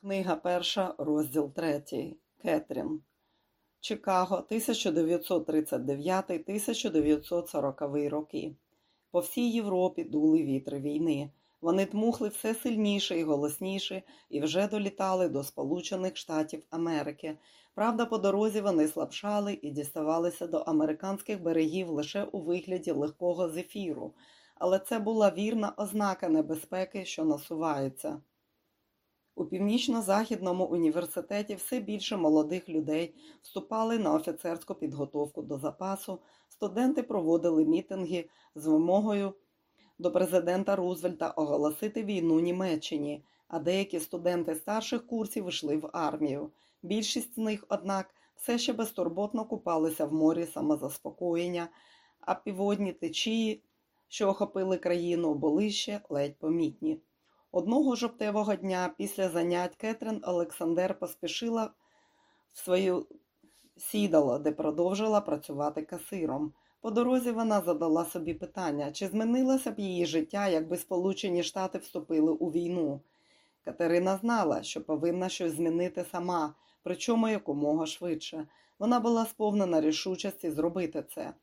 Книга перша, розділ третій. Кетрін. Чикаго, 1939-1940 роки. По всій Європі дули вітри війни. Вони дмухли все сильніше і голосніше і вже долітали до Сполучених Штатів Америки. Правда, по дорозі вони слабшали і діставалися до американських берегів лише у вигляді легкого зефіру, але це була вірна ознака небезпеки, що насувається. У північно-західному університеті все більше молодих людей вступали на офіцерську підготовку до запасу, студенти проводили мітинги з вимогою до президента Рузвельта оголосити війну Німеччині, а деякі студенти старших курсів йшли в армію. Більшість з них, однак, все ще безтурботно купалися в морі самозаспокоєння, а піводні течії, що охопили країну, були ще ледь помітні. Одного жовтевого дня після занять Кетрін Олександр поспішила в свою сідало, де продовжила працювати касиром. По дорозі вона задала собі питання, чи змінилося б її життя, якби Сполучені Штати вступили у війну. Катерина знала, що повинна щось змінити сама, причому якомога швидше. Вона була сповнена рішучості зробити це.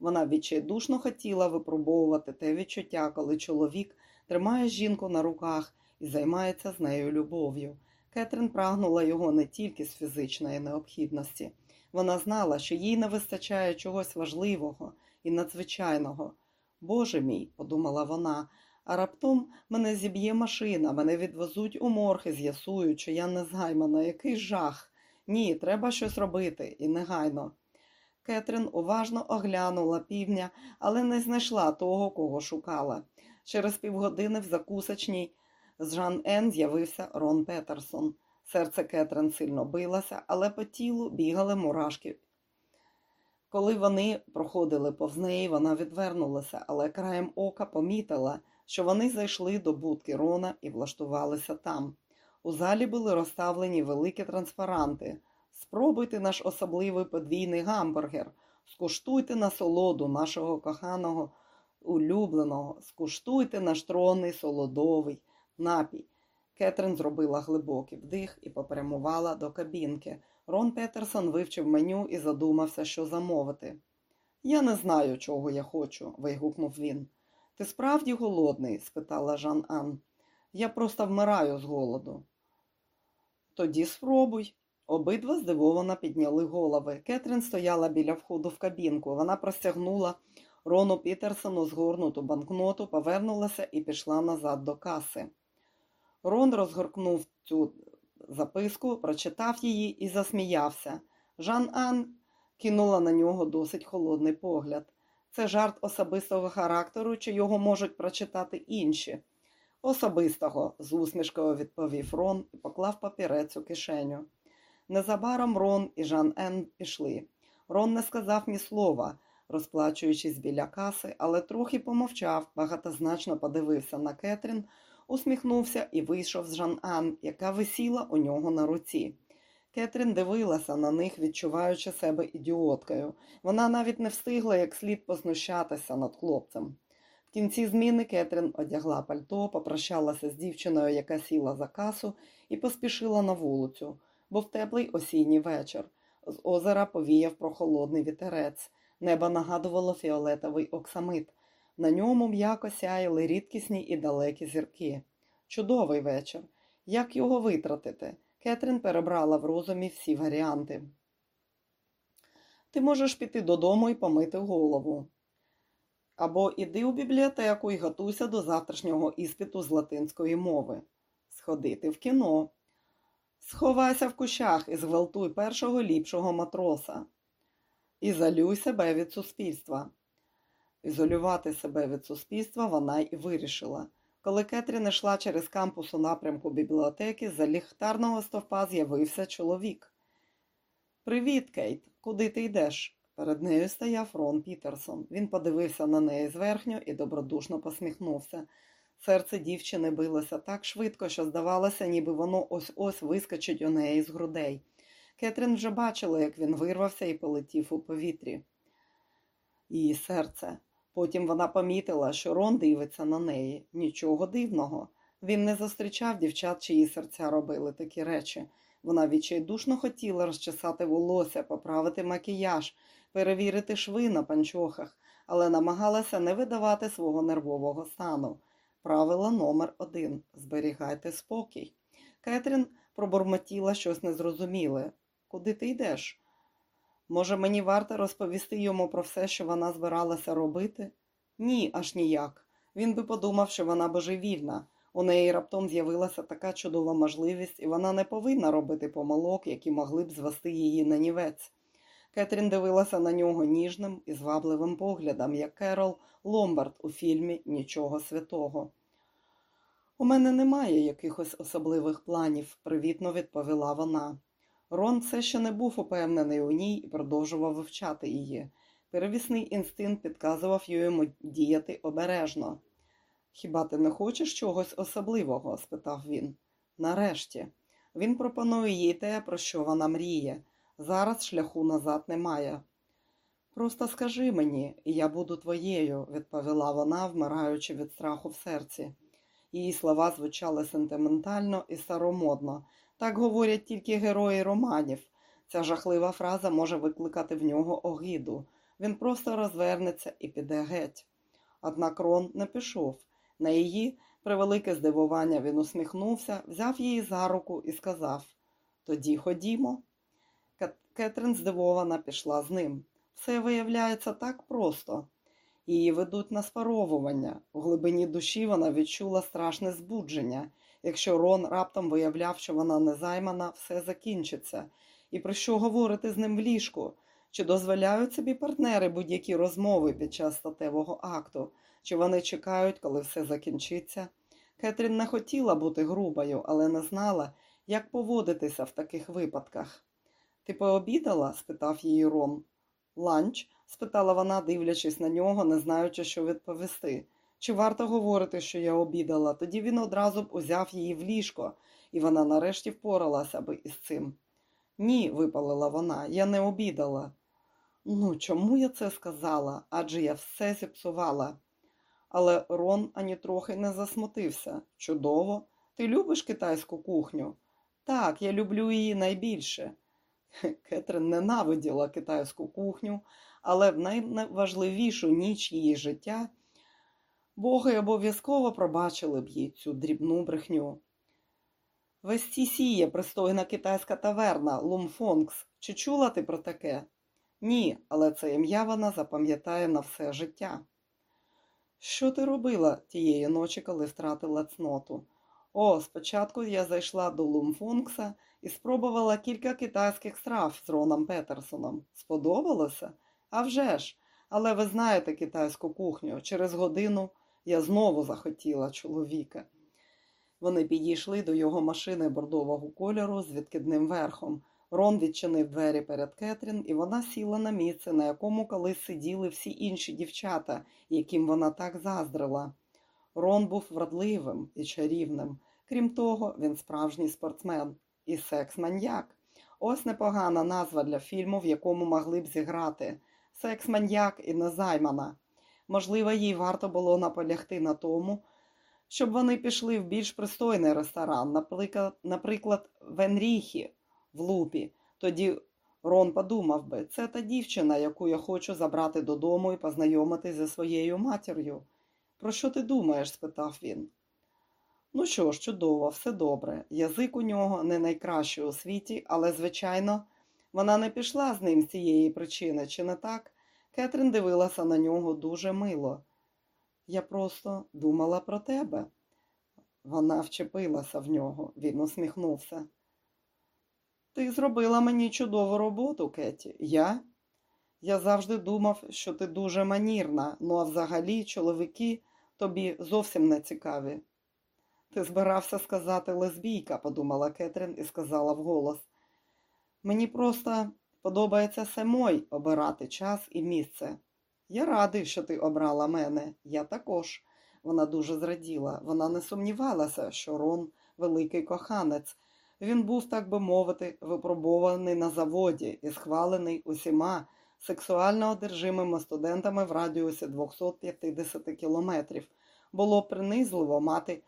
Вона відчайдушно хотіла випробовувати те відчуття, коли чоловік тримає жінку на руках і займається з нею любов'ю. Кетрін прагнула його не тільки з фізичної необхідності. Вона знала, що їй не вистачає чогось важливого і надзвичайного. Боже мій, подумала вона, а раптом мене зіб'є машина, мене відвезуть у морг і з'ясують, що я не згаймана. Який жах. Ні, треба щось робити, і негайно. Кетрін уважно оглянула півдня, але не знайшла того, кого шукала. Через півгодини в закусочній з Жан Ен з'явився Рон Петерсон. Серце Кетрин сильно билося, але по тілу бігали мурашки. Коли вони проходили повз неї, вона відвернулася, але краєм ока помітила, що вони зайшли до будки Рона і влаштувалися там. У залі були розставлені великі транспаранти. Спробуйте наш особливий подвійний гамбургер, скуштуйте насолоду нашого коханого улюбленого, скуштуйте наш тронний солодовий напій. Кетрин зробила глибокий вдих і попрямувала до кабінки. Рон Петерсон вивчив меню і задумався, що замовити. Я не знаю, чого я хочу, вигукнув він. Ти справді голодний? спитала Жан Ан. Я просто вмираю з голоду. Тоді спробуй. Обидва здивовано підняли голови. Кетрін стояла біля входу в кабінку. Вона простягнула Рону Пітерсону згорнуту банкноту, повернулася і пішла назад до каси. Рон розгоркнув цю записку, прочитав її і засміявся. Жан Ан кинула на нього досить холодний погляд. Це жарт особистого характеру, чи його можуть прочитати інші. Особистого, з усмішкою відповів Рон і поклав папірець у кишеню. Незабаром Рон і Жан Ен пішли. Рон не сказав ні слова, розплачуючись біля каси, але трохи помовчав, багатозначно подивився на Кетрін, усміхнувся і вийшов з Жан Ан, яка висіла у нього на руці. Кетрін дивилася на них, відчуваючи себе ідіоткою. Вона навіть не встигла як слід познущатися над хлопцем. В кінці зміни Кетрін одягла пальто, попрощалася з дівчиною, яка сіла за касу, і поспішила на вулицю. Був теплий осінній вечір. З озера повіяв прохолодний вітерець. Небо нагадувало фіолетовий оксамит. На ньому м'яко сяяли рідкісні і далекі зірки. Чудовий вечір. Як його витратити? Кетрін перебрала в розумі всі варіанти. Ти можеш піти додому і помити голову. Або іди у бібліотеку і готуйся до завтрашнього іспиту з латинської мови. Сходити в кіно. Сховайся в кущах і зґвалтуй першого ліпшого матроса. Ізолюй себе від суспільства. Ізолювати себе від суспільства вона й вирішила. Коли Кетрін йшла через кампус у напрямку бібліотеки, за ліхтарного стовпа з'явився чоловік. Привіт, Кейт, куди ти йдеш? Перед нею стояв Рон Пітерсон. Він подивився на неї зверхньо і добродушно посміхнувся. Серце дівчини билося так швидко, що здавалося, ніби воно ось ось вискочить у неї з грудей. Кетрін вже бачила, як він вирвався і полетів у повітрі. Її серце. Потім вона помітила, що Рон дивиться на неї. Нічого дивного. Він не зустрічав дівчат, чиї серця робили такі речі. Вона відчайдушно хотіла розчесати волосся, поправити макіяж, перевірити шви на панчохах, але намагалася не видавати свого нервового стану. Правило номер один зберігайте спокій. Кетрін пробурмотіла щось незрозуміле. Куди ти йдеш? Може, мені варто розповісти йому про все, що вона збиралася робити? Ні, аж ніяк. Він би подумав, що вона божевільна. У неї раптом з'явилася така чудова можливість, і вона не повинна робити помилок, які могли б звести її на нівець. Кетрін дивилася на нього ніжним і звабливим поглядом, як Керол Ломбард у фільмі Нічого святого. У мене немає якихось особливих планів, привітно відповіла вона. Рон все ще не був упевнений у ній і продовжував вивчати її. Первісний інстинкт підказував йому діяти обережно. Хіба ти не хочеш чогось особливого? спитав він. Нарешті. Він пропонує їй те, про що вона мріє. Зараз шляху назад немає. Просто скажи мені, і я буду твоєю, відповіла вона, вмираючи від страху в серці. Її слова звучали сентиментально і старомодно. Так говорять тільки герої романів. Ця жахлива фраза може викликати в нього огиду. Він просто розвернеться і піде геть. Однак Рон не пішов. На її превелике здивування він усміхнувся, взяв її за руку і сказав Тоді ходімо. Кетрин здивована пішла з ним. Все виявляється так просто. Її ведуть на спаровування. У глибині душі вона відчула страшне збудження. Якщо Рон раптом виявляв, що вона незаймана, все закінчиться. І про що говорити з ним в ліжку? Чи дозволяють собі партнери будь-які розмови під час статевого акту? Чи вони чекають, коли все закінчиться? Кетрін не хотіла бути грубою, але не знала, як поводитися в таких випадках. Ти пообідала? спитав її Рон. Ланч? спитала вона, дивлячись на нього, не знаючи, що відповісти. Чи варто говорити, що я обідала? Тоді він одразу узяв її в ліжко, і вона нарешті впоралася би із цим. Ні, випалила вона, я не обідала. Ну, чому я це сказала? Адже я все зіпсувала. Але Рон ані трохи не засмутився. Чудово. Ти любиш китайську кухню? Так, я люблю її найбільше. Кетрин ненавиділа китайську кухню, але в найважливішу ніч її життя боги обов'язково пробачили б їй цю дрібну брехню. Вестісі є пристойна китайська таверна Лумфонгс. Чи чула ти про таке? Ні, але це ім'я вона запам'ятає на все життя. Що ти робила тієї ночі, коли втратила цноту? О, спочатку я зайшла до Лумфонгса і спробувала кілька китайських страв з Роном Петерсоном. Сподобалося? А вже ж! Але ви знаєте китайську кухню. Через годину я знову захотіла чоловіка. Вони підійшли до його машини бордового кольору з відкидним верхом. Рон відчинив двері перед Кетрін, і вона сіла на місце, на якому колись сиділи всі інші дівчата, яким вона так заздрила. Рон був вродливим і чарівним. Крім того, він справжній спортсмен і секс-маньяк. Ось непогана назва для фільму, в якому могли б зіграти секс-маньяк і незаймана. Можливо, їй варто було наполягти на тому, щоб вони пішли в більш пристойний ресторан, наприклад, наприклад в Енріхі в лупі. Тоді Рон подумав би, це та дівчина, яку я хочу забрати додому і познайомити зі своєю матір'ю. Про що ти думаєш? спитав він. Ну що ж, чудово, все добре. Язик у нього не найкращий у світі, але, звичайно, вона не пішла з ним з цієї причини, чи не так? Кетрін дивилася на нього дуже мило. Я просто думала про тебе. Вона вчепилася в нього, він усміхнувся. Ти зробила мені чудову роботу, Кеті. Я? Я завжди думав, що ти дуже манірна, ну а взагалі чоловіки тобі зовсім не цікаві. Ти збирався сказати лесбійка, подумала Кетрін і сказала вголос. Мені просто подобається самой обирати час і місце. Я радий, що ти обрала мене. Я також. Вона дуже зраділа. Вона не сумнівалася, що Рон великий коханець. Він був, так би мовити, випробований на заводі і схвалений усіма сексуально одержимими студентами в радіусі 250 кілометрів. Було принизливо мати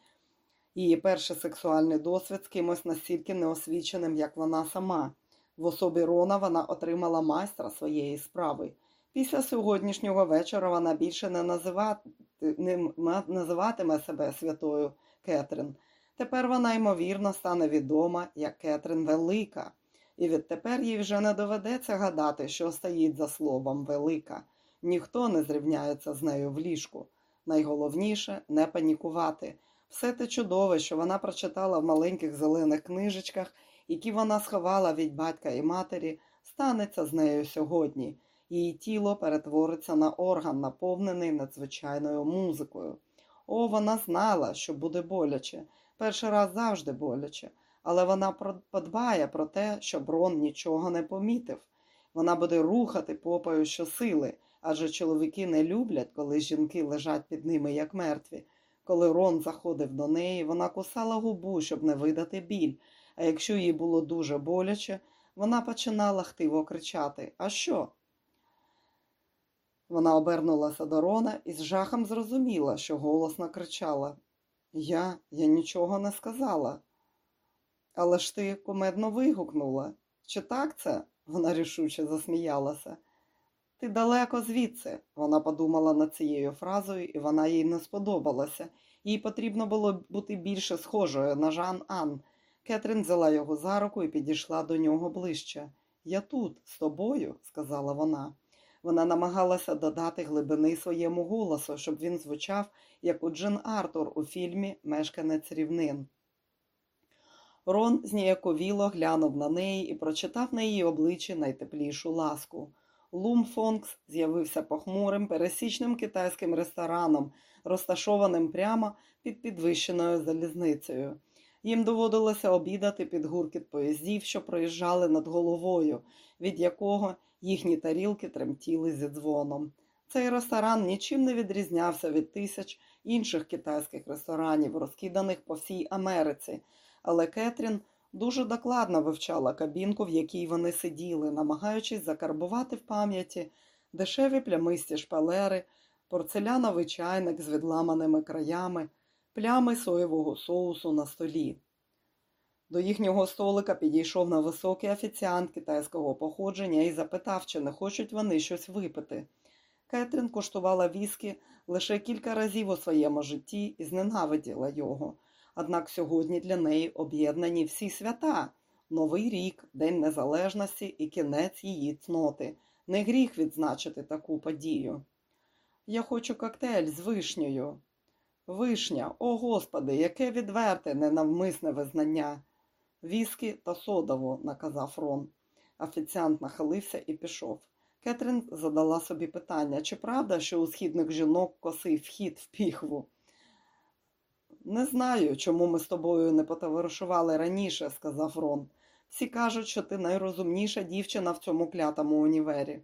Її перший сексуальний досвід з кимось настільки неосвіченим, як вона сама. В особі Рона вона отримала майстра своєї справи. Після сьогоднішнього вечора вона більше не, називати, не називатиме себе святою Кетрин. Тепер вона, ймовірно, стане відома як Кетрин Велика, і відтепер їй вже не доведеться гадати, що стоїть за словом велика. Ніхто не зрівняється з нею в ліжку. Найголовніше не панікувати. Все те чудове, що вона прочитала в маленьких зелених книжечках, які вона сховала від батька і матері, станеться з нею сьогодні. Її тіло перетвориться на орган, наповнений надзвичайною музикою. О, вона знала, що буде боляче. Перший раз завжди боляче, але вона подбає про те, щоб Рон нічого не помітив. Вона буде рухати попою щосили, адже чоловіки не люблять, коли жінки лежать під ними, як мертві. Коли Рон заходив до неї, вона кусала губу, щоб не видати біль, а якщо їй було дуже боляче, вона починала хтиво кричати А що? Вона обернулася до Рона і з жахом зрозуміла, що голосно кричала Я, я нічого не сказала. Але ж ти кумедно вигукнула. Чи так це? Вона рішуче засміялася. Ти далеко звідси, вона подумала над цією фразою, і вона їй не сподобалася. Їй потрібно було бути більше схожою на Жан Ан. Кетрін взяла його за руку і підійшла до нього ближче. Я тут, з тобою, сказала вона. Вона намагалася додати глибини своєму голосу, щоб він звучав, як у Джин Артур у фільмі Мешканець рівнин. Рон зніяковіло глянув на неї і прочитав на її обличчі найтеплішу ласку. Лум Фонкс з'явився похмурим, пересічним китайським рестораном, розташованим прямо під підвищеною залізницею. Їм доводилося обідати під гуркіт поїздів, що проїжджали над головою, від якого їхні тарілки тремтіли зі дзвоном. Цей ресторан нічим не відрізнявся від тисяч інших китайських ресторанів, розкиданих по всій Америці, але Кетрін дуже докладно вивчала кабінку, в якій вони сиділи, намагаючись закарбувати в пам'яті дешеві плямисті шпалери, порцеляновий чайник з відламаними краями, плями соєвого соусу на столі. До їхнього столика підійшов на високий офіціант китайського походження і запитав, чи не хочуть вони щось випити. Кетрін куштувала віскі лише кілька разів у своєму житті і зненавиділа його. Однак сьогодні для неї об'єднані всі свята Новий рік, День Незалежності і кінець її цноти. Не гріх відзначити таку подію. Я хочу коктейль з вишнею. Вишня, о Господи, яке відверте, ненавмисне визнання. Віскі та содову, наказав Рон. Офіціант нахилився і пішов. Кетрін задала собі питання, чи правда, що у східних жінок косий вхід в піхву? Не знаю, чому ми з тобою не потоваришували раніше, сказав Рон. Всі кажуть, що ти найрозумніша дівчина в цьому клятому універі.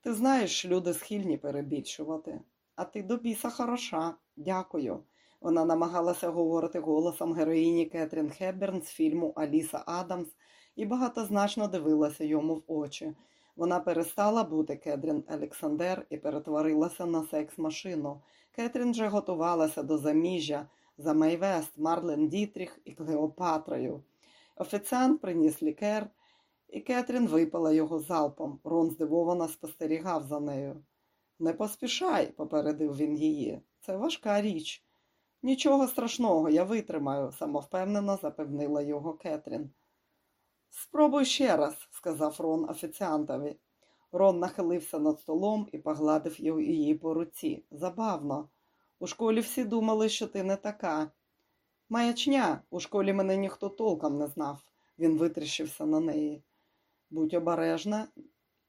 Ти знаєш, люди схильні перебільшувати. А ти до біса хороша, дякую. Вона намагалася говорити голосом героїні Кетрін Хебберн з фільму Аліса Адамс і багатозначно дивилася йому в очі. Вона перестала бути Кетрін Олександр і перетворилася на секс-машину. Кетрін же готувалася до заміжжя за Майвест, Марлен Дітріх і Клеопатрою. Офіціант приніс лікер, і Кетрін випила його залпом. Рон здивовано спостерігав за нею. Не поспішай, попередив він її. Це важка річ. Нічого страшного, я витримаю, самовпевнено запевнила його Кетрін. Спробуй ще раз, сказав Рон офіціантові. Рон нахилився над столом і погладив її по руці. Забавно. У школі всі думали, що ти не така. Маячня, у школі мене ніхто толком не знав. Він витріщився на неї. Будь обережна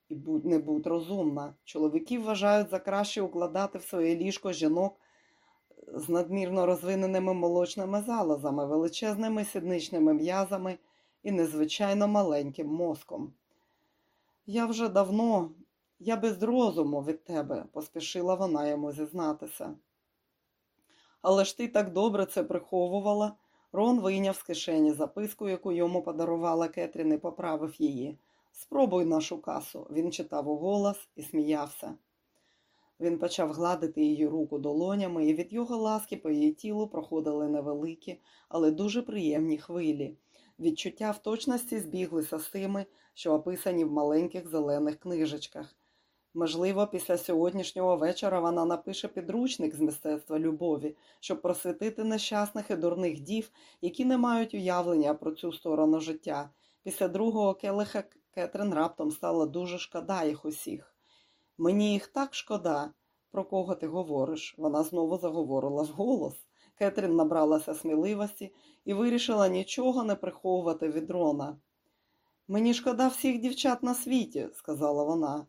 і не будь розумна. Чоловіки вважають за краще укладати в своє ліжко жінок з надмірно розвиненими молочними залозами, величезними сідничними м'язами і незвичайно маленьким мозком. Я вже давно, я без розуму від тебе, поспішила вона йому зізнатися. Але ж ти так добре це приховувала. Рон вийняв з кишені записку, яку йому подарувала Кетрін, і поправив її. Спробуй нашу касу. Він читав у голос і сміявся. Він почав гладити її руку долонями, і від його ласки по її тілу проходили невеликі, але дуже приємні хвилі. Відчуття в точності збіглися з тими, що описані в маленьких зелених книжечках. Можливо, після сьогоднішнього вечора вона напише підручник з мистецтва любові, щоб просвітити нещасних і дурних дів, які не мають уявлення про цю сторону життя. Після другого келиха Кетрин раптом стала дуже шкода їх усіх. Мені їх так шкода. Про кого ти говориш? Вона знову заговорила вголос. Кетрін набралася сміливості і вирішила нічого не приховувати від Рона. Мені шкода всіх дівчат на світі, сказала вона.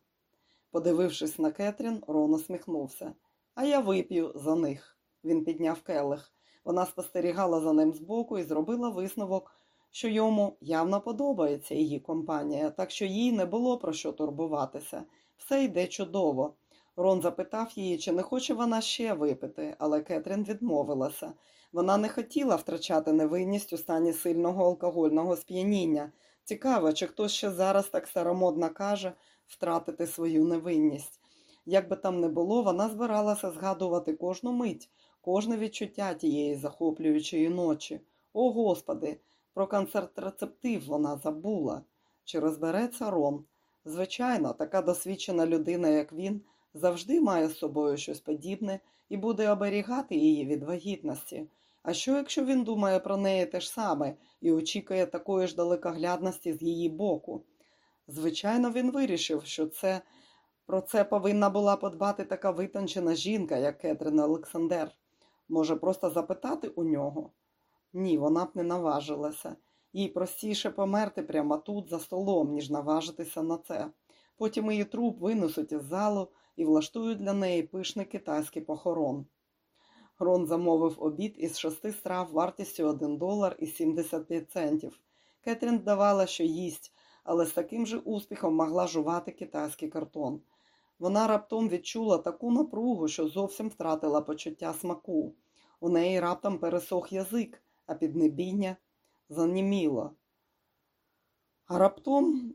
Подивившись на Кетрін, Рон усміхнувся. А я вип'ю за них. Він підняв келих. Вона спостерігала за ним збоку і зробила висновок, що йому явно подобається її компанія, так що їй не було про що турбуватися. Все йде чудово. Рон запитав її, чи не хоче вона ще випити, але Кетрін відмовилася. Вона не хотіла втрачати невинність у стані сильного алкогольного сп'яніння. Цікаво, чи хтось ще зараз так старомодно каже втратити свою невинність. Як би там не було, вона збиралася згадувати кожну мить, кожне відчуття тієї захоплюючої ночі. О, Господи, про концертрецептив вона забула. Чи розбереться Рон? Звичайно, така досвідчена людина, як він, завжди має з собою щось подібне і буде оберігати її від вагітності. А що, якщо він думає про неї те ж саме і очікує такої ж далекоглядності з її боку? Звичайно, він вирішив, що це про це повинна була подбати така витончена жінка, як Кетрин Олександр. Може, просто запитати у нього? Ні, вона б не наважилася. Їй простіше померти прямо тут, за столом, ніж наважитися на це. Потім її труп винесуть із залу і влаштують для неї пишний китайський похорон. Грон замовив обід із шести страв вартістю 1 долар і 75 центів. Кетрін вдавала, що їсть, але з таким же успіхом могла жувати китайський картон. Вона раптом відчула таку напругу, що зовсім втратила почуття смаку. У неї раптом пересох язик, а піднебіння заніміло. А раптом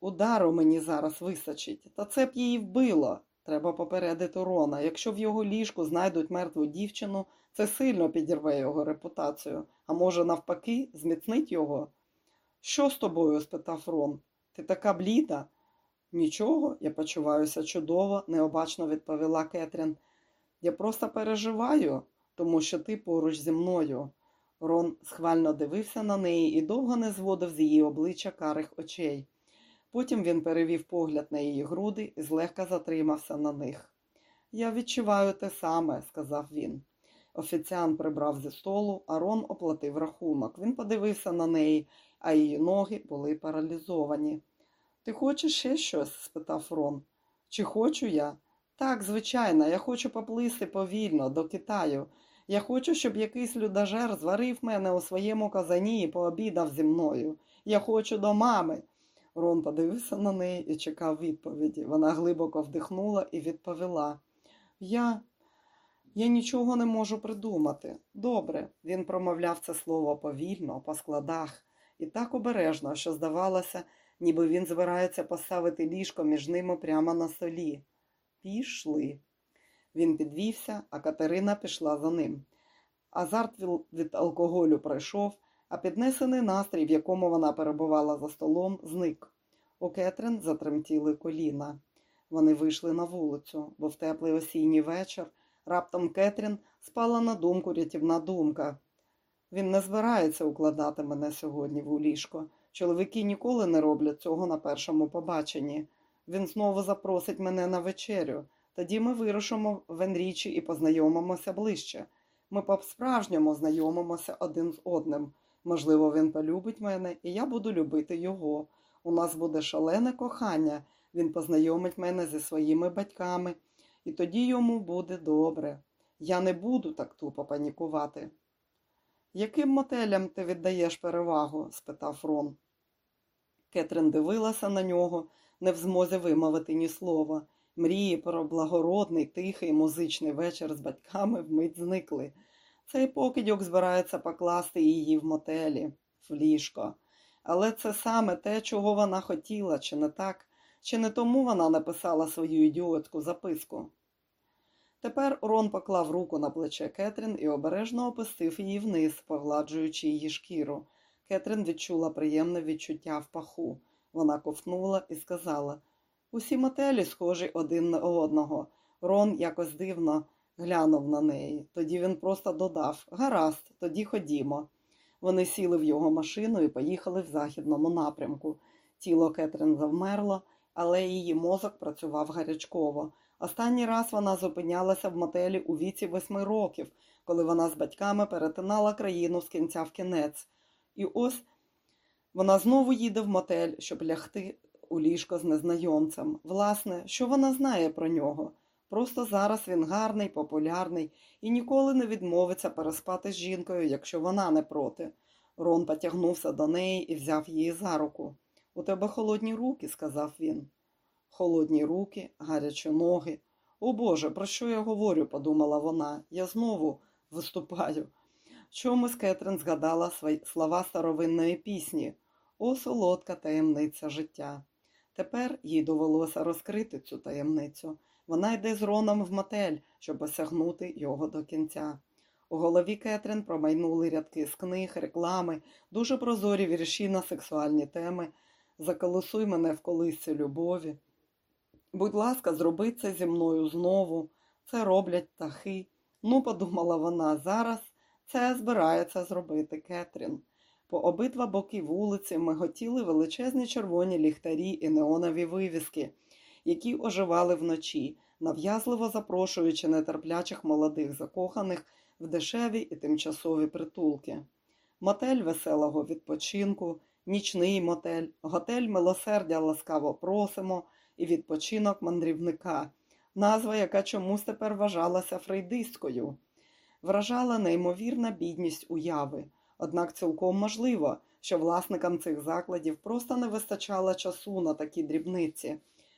удару мені зараз вистачить, та це б її вбило. Треба попередити Рона. Якщо в його ліжку знайдуть мертву дівчину, це сильно підірве його репутацію, а може, навпаки, зміцнить його. Що з тобою? спитав Рон. Ти така бліда? Нічого, я почуваюся чудово, необачно відповіла Кетрін. Я просто переживаю, тому що ти поруч зі мною. Рон схвально дивився на неї і довго не зводив з її обличчя карих очей. Потім він перевів погляд на її груди і злегка затримався на них. Я відчуваю те саме, сказав він. Офіціант прибрав зі столу, а Рон оплатив рахунок. Він подивився на неї, а її ноги були паралізовані. Ти хочеш ще щось? спитав Рон. Чи хочу я? Так, звичайно, я хочу поплисти повільно до Китаю. Я хочу, щоб якийсь людожер зварив мене у своєму казані і пообідав зі мною. Я хочу до мами. Рон подивився на неї і чекав відповіді. Вона глибоко вдихнула і відповіла. Я Я нічого не можу придумати. Добре, він промовляв це слово повільно, по складах, і так обережно, що здавалося, ніби він збирається поставити ліжко між ними прямо на столі. Пішли. Він підвівся, а Катерина пішла за ним. Азарт від алкоголю пройшов, а піднесений настрій, в якому вона перебувала за столом, зник. У Кетрин затремтіли коліна. Вони вийшли на вулицю, бо в теплий осінній вечір раптом Кетрін спала на думку рятівна думка. Він не збирається укладати мене сьогодні в ліжко. Чоловіки ніколи не роблять цього на першому побаченні. Він знову запросить мене на вечерю. Тоді ми вирушимо в Енрічі і познайомимося ближче. Ми по-справжньому знайомимося один з одним. Можливо, він полюбить мене, і я буду любити його. У нас буде шалене кохання, він познайомить мене зі своїми батьками, і тоді йому буде добре. Я не буду так тупо панікувати. Яким мотелям ти віддаєш перевагу? спитав Рон. Кетрин дивилася на нього, не в змозі вимовити ні слова. Мрії про благородний, тихий музичний вечір з батьками вмить зникли. Цей покидьок збирається покласти її в мотелі, в ліжко. Але це саме те, чого вона хотіла, чи не так, чи не тому вона написала свою ідіотську записку. Тепер Рон поклав руку на плече Кетрін і обережно опустив її вниз, погладжуючи її шкіру. Кетрін відчула приємне відчуття в паху. Вона ковтнула і сказала усі мотелі схожі один на одного. Рон якось дивно глянув на неї. Тоді він просто додав Гаразд, тоді ходімо. Вони сіли в його машину і поїхали в західному напрямку. Тіло Кетрін завмерло, але її мозок працював гарячково. Останній раз вона зупинялася в мотелі у віці восьми років, коли вона з батьками перетинала країну з кінця в кінець. І ось вона знову їде в мотель, щоб лягти у ліжко з незнайомцем. Власне, що вона знає про нього? Просто зараз він гарний, популярний і ніколи не відмовиться переспати з жінкою, якщо вона не проти. Рон потягнувся до неї і взяв її за руку. У тебе холодні руки, сказав він. Холодні руки, гарячі ноги. О Боже, про що я говорю? подумала вона. Я знову виступаю. Чомусь Кетрин згадала слова старовинної пісні О, солодка таємниця життя. Тепер їй довелося розкрити цю таємницю. Вона йде з Роном в мотель, щоб осягнути його до кінця. У голові Кетрін промайнули рядки з книг, реклами, дуже прозорі вірші на сексуальні теми. Заколосуй мене в колисці любові. Будь ласка, зроби це зі мною знову. Це роблять птахи. Ну, подумала вона, зараз це збирається зробити Кетрін. По обидва боки вулиці миготіли величезні червоні ліхтарі і неонові вивіски, які оживали вночі, нав'язливо запрошуючи нетерплячих молодих закоханих в дешеві і тимчасові притулки. Мотель веселого відпочинку, нічний мотель, готель милосердя ласкаво просимо і відпочинок мандрівника, назва, яка чомусь тепер вважалася фрейдисткою. Вражала неймовірна бідність уяви. Однак цілком можливо, що власникам цих закладів просто не вистачало часу на такі дрібниці.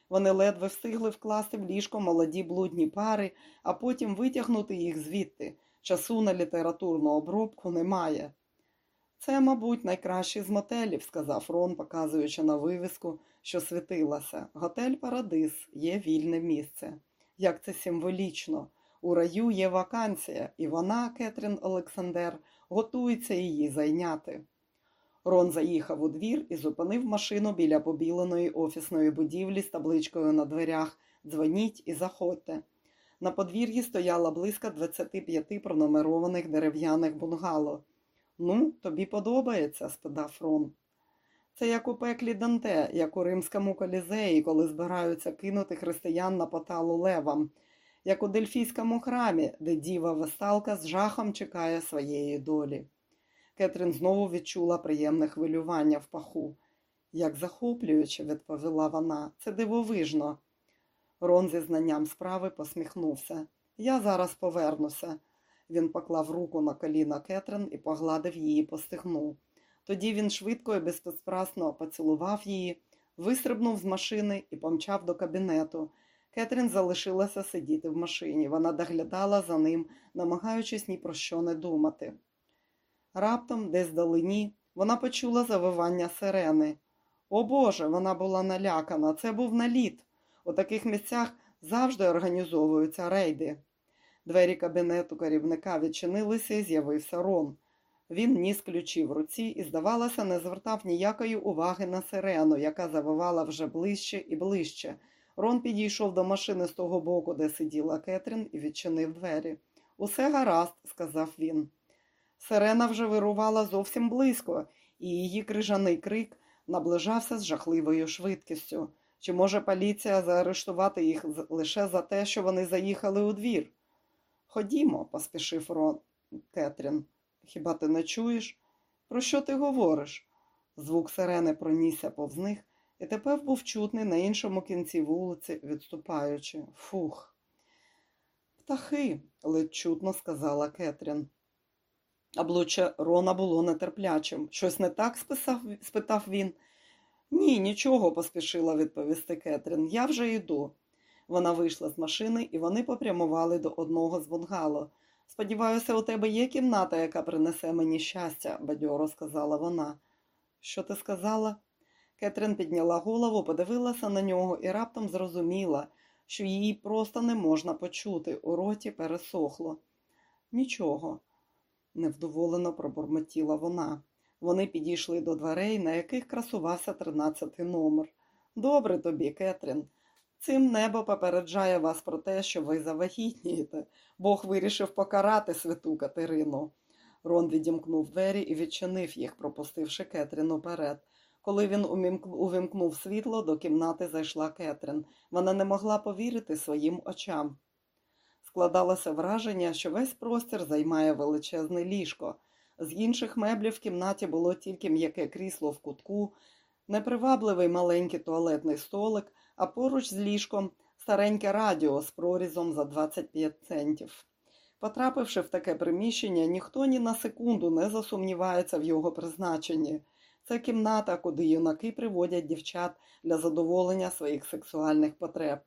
Вони ледве встигли вкласти в ліжко молоді блудні пари, а потім витягнути їх звідти. Часу на літературну обробку немає. Це, мабуть, найкращий з мотелів, сказав Рон, показуючи на вивіску, що світилася. Готель Парадис є вільне місце. Як це символічно. У раю є вакансія, і вона, Кетрін Олександр, готується її зайняти. Рон заїхав у двір і зупинив машину біля побіленої офісної будівлі з табличкою на дверях Дзвоніть і заходьте. На подвір'ї стояло близько 25 пронумерованих дерев'яних бунгало. Ну, тобі подобається? спитав Рон. Це як у пеклі Данте, як у римському колізеї, коли збираються кинути християн на поталу левам, як у дельфійському храмі, де діва весталка з жахом чекає своєї долі. Кетрін знову відчула приємне хвилювання в паху. Як захоплююче, відповіла вона, це дивовижно. Рон зі знанням справи посміхнувся. Я зараз повернуся. Він поклав руку на коліна Кетрин і погладив її по стегну. Тоді він швидко і безпосправно поцілував її, вистрибнув з машини і помчав до кабінету. Кетрін залишилася сидіти в машині. Вона доглядала за ним, намагаючись ні про що не думати. Раптом, десь далині, вона почула завивання сирени. О Боже, вона була налякана. Це був наліт. У таких місцях завжди організовуються рейди. Двері кабінету керівника відчинилися і з'явився Рон. Він ніс ключі в руці і, здавалося, не звертав ніякої уваги на сирену, яка завивала вже ближче і ближче. Рон підійшов до машини з того боку, де сиділа Кетрін, і відчинив двері. Усе гаразд, сказав він. Сирена вже вирувала зовсім близько, і її крижаний крик наближався з жахливою швидкістю. Чи може поліція заарештувати їх лише за те, що вони заїхали у двір? Ходімо, поспішив Рон Кетрін. Хіба ти не чуєш? Про що ти говориш? Звук сирени пронісся повз них, і тепер був чутний на іншому кінці вулиці, відступаючи. Фух. Птахи, ледь чутно сказала Кетрін. Обличчя Рона було нетерплячим. Щось не так? спитав він. Ні, нічого, поспішила відповісти Кетрін. Я вже йду. Вона вийшла з машини, і вони попрямували до одного з бунгало. Сподіваюся, у тебе є кімната, яка принесе мені щастя, бадьоро сказала вона. Що ти сказала? Кетрін підняла голову, подивилася на нього і раптом зрозуміла, що її просто не можна почути, у роті пересохло. Нічого, невдоволено пробурмотіла вона. Вони підійшли до дверей, на яких красувався тринадцятий номер. Добре тобі, Кетрін. Цим небо попереджає вас про те, що ви завагітнієте. Бог вирішив покарати святу Катерину. Рон відімкнув двері і відчинив їх, пропустивши Кетрін уперед. Коли він увімкнув світло, до кімнати зайшла Кетрін. Вона не могла повірити своїм очам. Складалося враження, що весь простір займає величезне ліжко. З інших меблів в кімнаті було тільки м'яке крісло в кутку, непривабливий маленький туалетний столик, а поруч з ліжком стареньке радіо з прорізом за 25 центів. Потрапивши в таке приміщення, ніхто ні на секунду не засумнівається в його призначенні. Це кімната, куди юнаки приводять дівчат для задоволення своїх сексуальних потреб.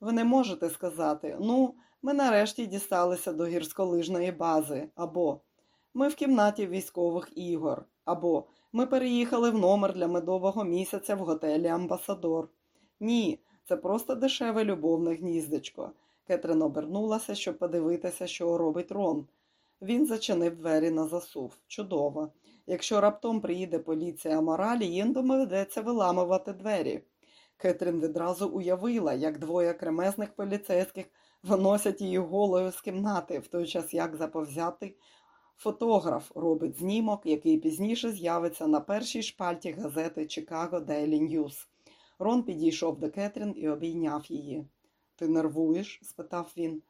Ви не можете сказати, ну, ми нарешті дісталися до гірськолижної бази, або ми в кімнаті військових ігор, або ми переїхали в номер для медового місяця в готелі Амбасадор. Ні, це просто дешеве любовне гніздечко. Кетрин обернулася, щоб подивитися, що робить Рон. Він зачинив двері на засув. Чудово. Якщо раптом приїде поліція моралі, їм доведеться виламувати двері. Кетрін відразу уявила, як двоє кремезних поліцейських виносять її голою з кімнати, в той час як заповзятий фотограф робить знімок, який пізніше з'явиться на першій шпальті газети Chicago Daily News. Рон підійшов до Кетрін і обійняв її. Ти нервуєш? спитав він.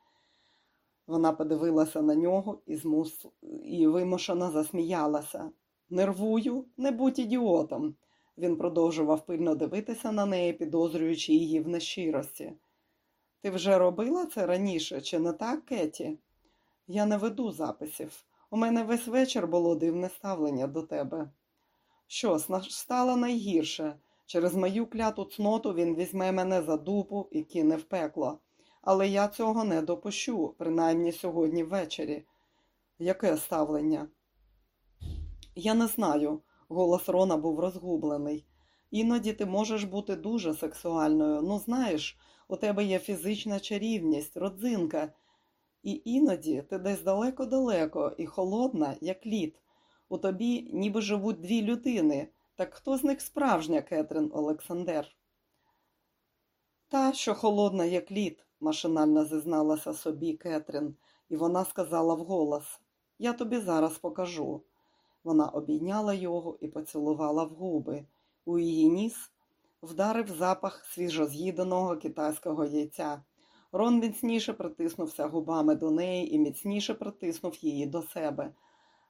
Вона подивилася на нього і, змус... і вимушено засміялася. Нервую, не будь ідіотом. Він продовжував пильно дивитися на неї, підозрюючи її в нещирості. Ти вже робила це раніше, чи не так, Кеті? Я не веду записів. У мене весь вечір було дивне ставлення до тебе. Що, стало найгірше. Через мою кляту цноту він візьме мене за дупу і кине в пекло. Але я цього не допущу, принаймні сьогодні ввечері. Яке ставлення? Я не знаю. Голос Рона був розгублений. Іноді ти можеш бути дуже сексуальною. Ну, знаєш, у тебе є фізична чарівність, родзинка. І іноді ти десь далеко-далеко і холодна, як лід. У тобі ніби живуть дві людини. Так хто з них справжня Кетрин Олександр? Та, що холодна, як лід, машинально зізналася собі Кетрин, і вона сказала вголос Я тобі зараз покажу. Вона обійняла його і поцілувала в губи. У її ніс вдарив запах свіжоз'їденого китайського яйця. Рон міцніше притиснувся губами до неї і міцніше притиснув її до себе.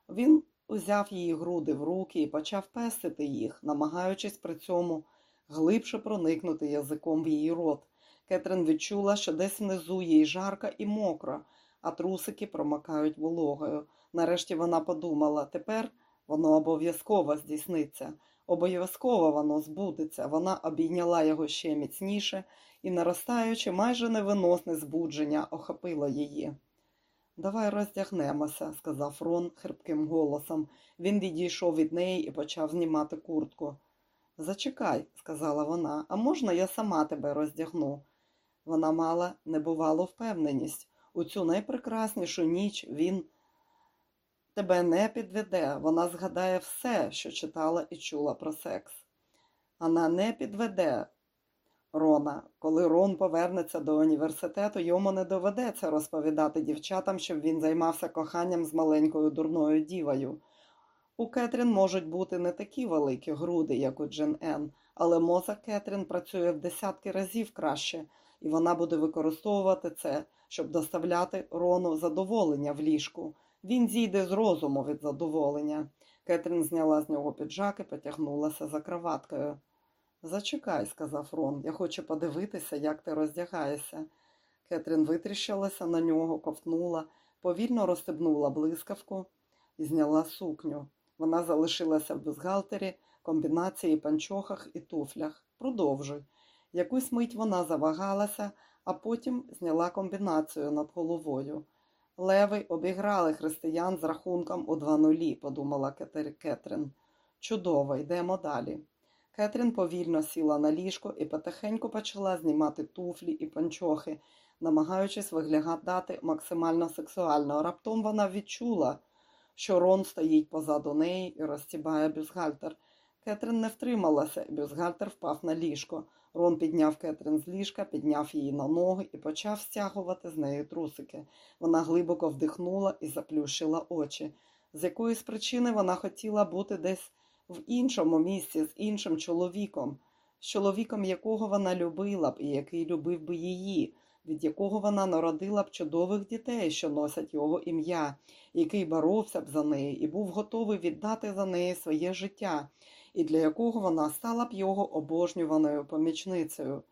Він узяв її груди в руки і почав пестити їх, намагаючись при цьому глибше проникнути язиком в її рот. Кетрин відчула, що десь внизу їй жарко і мокро, а трусики промокають вологою. Нарешті вона подумала тепер воно обов'язково здійсниться, обов'язково воно збудеться. Вона обійняла його ще міцніше і, наростаючи, майже невиносне збудження охопило її. Давай роздягнемося, сказав Рон хрипким голосом. Він відійшов від неї і почав знімати куртку. Зачекай, сказала вона, а можна я сама тебе роздягну? Вона мала небувалу впевненість. У цю найпрекраснішу ніч він тебе не підведе. Вона згадає все, що читала і чула про секс. Вона не підведе, Рона. Коли Рон повернеться до університету, йому не доведеться розповідати дівчатам, щоб він займався коханням з маленькою дурною дівою. У Кетрін можуть бути не такі великі груди, як у Джен Ен, але мозок Кетрін працює в десятки разів краще, і вона буде використовувати це, щоб доставляти Рону задоволення в ліжку. Він зійде з розуму від задоволення. Кетрін зняла з нього піджак і потягнулася за кроваткою. Зачекай, сказав Рон, я хочу подивитися, як ти роздягаєшся. Кетрін витріщилася на нього, ковтнула, повільно розстебнула блискавку і зняла сукню. Вона залишилася в бюстгальтері, комбінації панчохах і туфлях. Продовжуй. Якусь мить вона завагалася, а потім зняла комбінацію над головою. Леви обіграли християн з рахунком у два нулі, подумала Кетрін. Чудово, йдемо далі. Кетрін повільно сіла на ліжко і потихеньку почала знімати туфлі і панчохи, намагаючись виглядати максимально сексуально. Раптом вона відчула, що Рон стоїть позаду неї і розтібає бюстгальтер. Кетрін не втрималася, і бюстгальтер впав на ліжко. Рон підняв Кетрін з ліжка, підняв її на ноги і почав стягувати з неї трусики. Вона глибоко вдихнула і заплющила очі. З якоїсь причини вона хотіла бути десь в іншому місці з іншим чоловіком, з чоловіком, якого вона любила б і який любив би її, від якого вона народила б чудових дітей, що носять його ім'я, який боровся б за неї і був готовий віддати за неї своє життя, і для якого вона стала б його обожнюваною помічницею.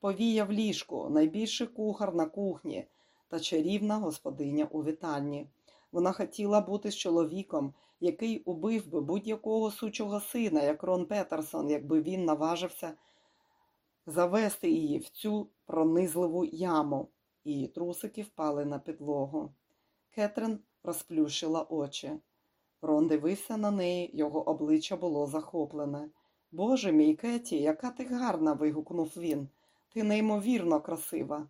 Повія в ліжку, найбільший кухар на кухні та чарівна господиня у вітальні. Вона хотіла бути з чоловіком, який убив би будь-якого сучого сина, як Рон Петерсон, якби він наважився завести її в цю пронизливу яму. Її трусики впали на підлогу. Кетрин розплющила очі. Рон дивився на неї, його обличчя було захоплене. Боже мій Кеті, яка ти гарна. вигукнув він. Ти неймовірно красива.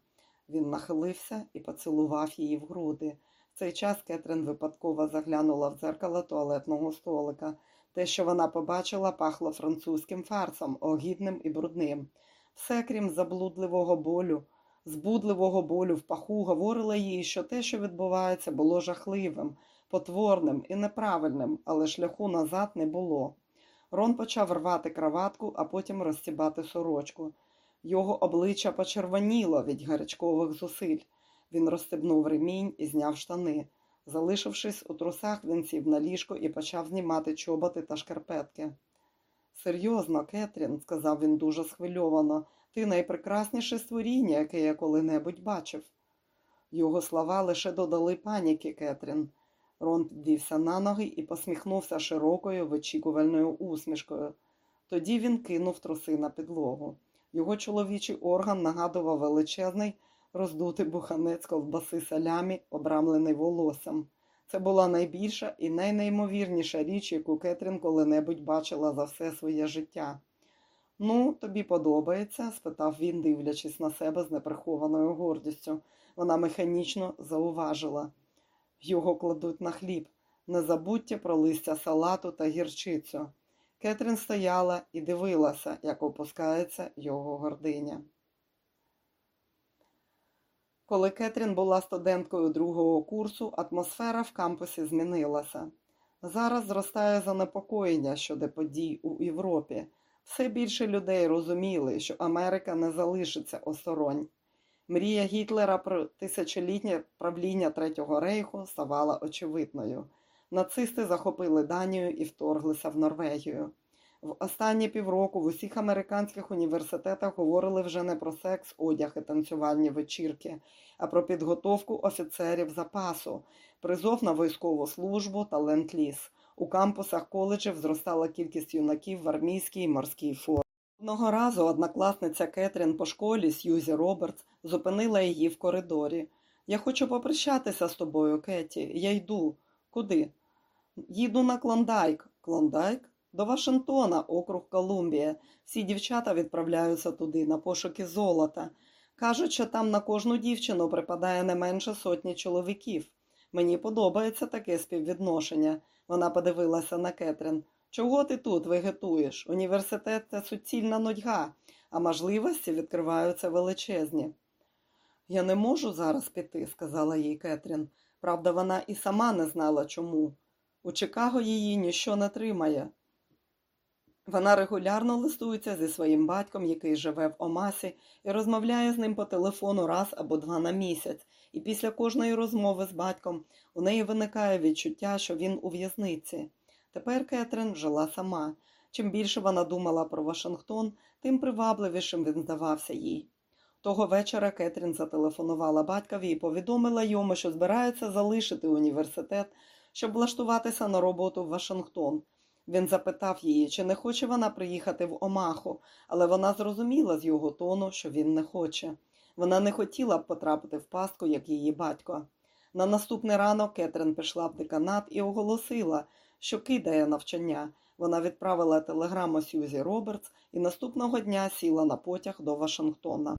Він нахилився і поцілував її в груди. В цей час Кетрин випадково заглянула в дзеркало туалетного столика. Те, що вона побачила, пахло французьким фарсом, огідним і брудним. Все, крім заблудливого болю, збудливого болю в паху, говорила їй, що те, що відбувається, було жахливим, потворним і неправильним, але шляху назад не було. Рон почав рвати краватку, а потім розстібати сорочку. Його обличчя почервоніло від гарячкових зусиль. Він розстебнув ремінь і зняв штани. Залишившись у трусах, він сів на ліжко і почав знімати чоботи та шкарпетки. Серйозно, Кетрін, сказав він дуже схвильовано, ти найпрекрасніше створіння, яке я коли-небудь бачив. Його слова лише додали паніки Кетрін. Рон підвівся на ноги і посміхнувся широкою вичікувальною усмішкою. Тоді він кинув труси на підлогу. Його чоловічий орган нагадував величезний роздутий буханець ковбаси салямі, обрамлений волоссям. Це була найбільша і найнеймовірніша річ, яку Кетрін коли-небудь бачила за все своє життя. Ну, тобі подобається? спитав він, дивлячись на себе з неприхованою гордістю. Вона механічно зауважила. Його кладуть на хліб. Не забудьте про листя салату та гірчицю. Кетрін стояла і дивилася, як опускається його гординя. Коли Кетрін була студенткою другого курсу, атмосфера в кампусі змінилася. Зараз зростає занепокоєння щодо подій у Європі. Все більше людей розуміли, що Америка не залишиться осторонь. Мрія Гітлера про тисячолітнє правління Третього рейху ставала очевидною. Нацисти захопили Данію і вторглися в Норвегію. В останні півроку в усіх американських університетах говорили вже не про секс, одяг і танцювальні вечірки, а про підготовку офіцерів запасу, призов на військову службу та ленд-ліз. У кампусах коледжів зростала кількість юнаків в армійській і морській формі. Одного разу однокласниця Кетрін по школі Сьюзі Робертс зупинила її в коридорі. Я хочу попрощатися з тобою, Кеті. Я йду. Куди? Їду на Клондайк. Клондайк? До Вашингтона, округ Колумбія. Всі дівчата відправляються туди на пошуки золота. Кажуть, що там на кожну дівчину припадає не менше сотні чоловіків. Мені подобається таке співвідношення. Вона подивилася на Кетрін. Чого ти тут вегетуєш? Університет це суцільна нудьга, а можливості відкриваються величезні. Я не можу зараз піти, сказала їй Кетрін. Правда, вона і сама не знала чому. У Чикаго її ніщо не тримає. Вона регулярно листується зі своїм батьком, який живе в Омасі, і розмовляє з ним по телефону раз або два на місяць, і після кожної розмови з батьком у неї виникає відчуття, що він у в'язниці. Тепер Кетрин жила сама. Чим більше вона думала про Вашингтон, тим привабливішим він здавався їй. Того вечора Кетрін зателефонувала батькові і повідомила йому, що збирається залишити університет, щоб влаштуватися на роботу в Вашингтон. Він запитав її, чи не хоче вона приїхати в Омаху, але вона зрозуміла з його тону, що він не хоче. Вона не хотіла б потрапити в пастку, як її батько. На наступний ранок Кетрин пішла в деканат і оголосила, що кидає навчання. Вона відправила телеграму Сьюзі Робертс і наступного дня сіла на потяг до Вашингтона.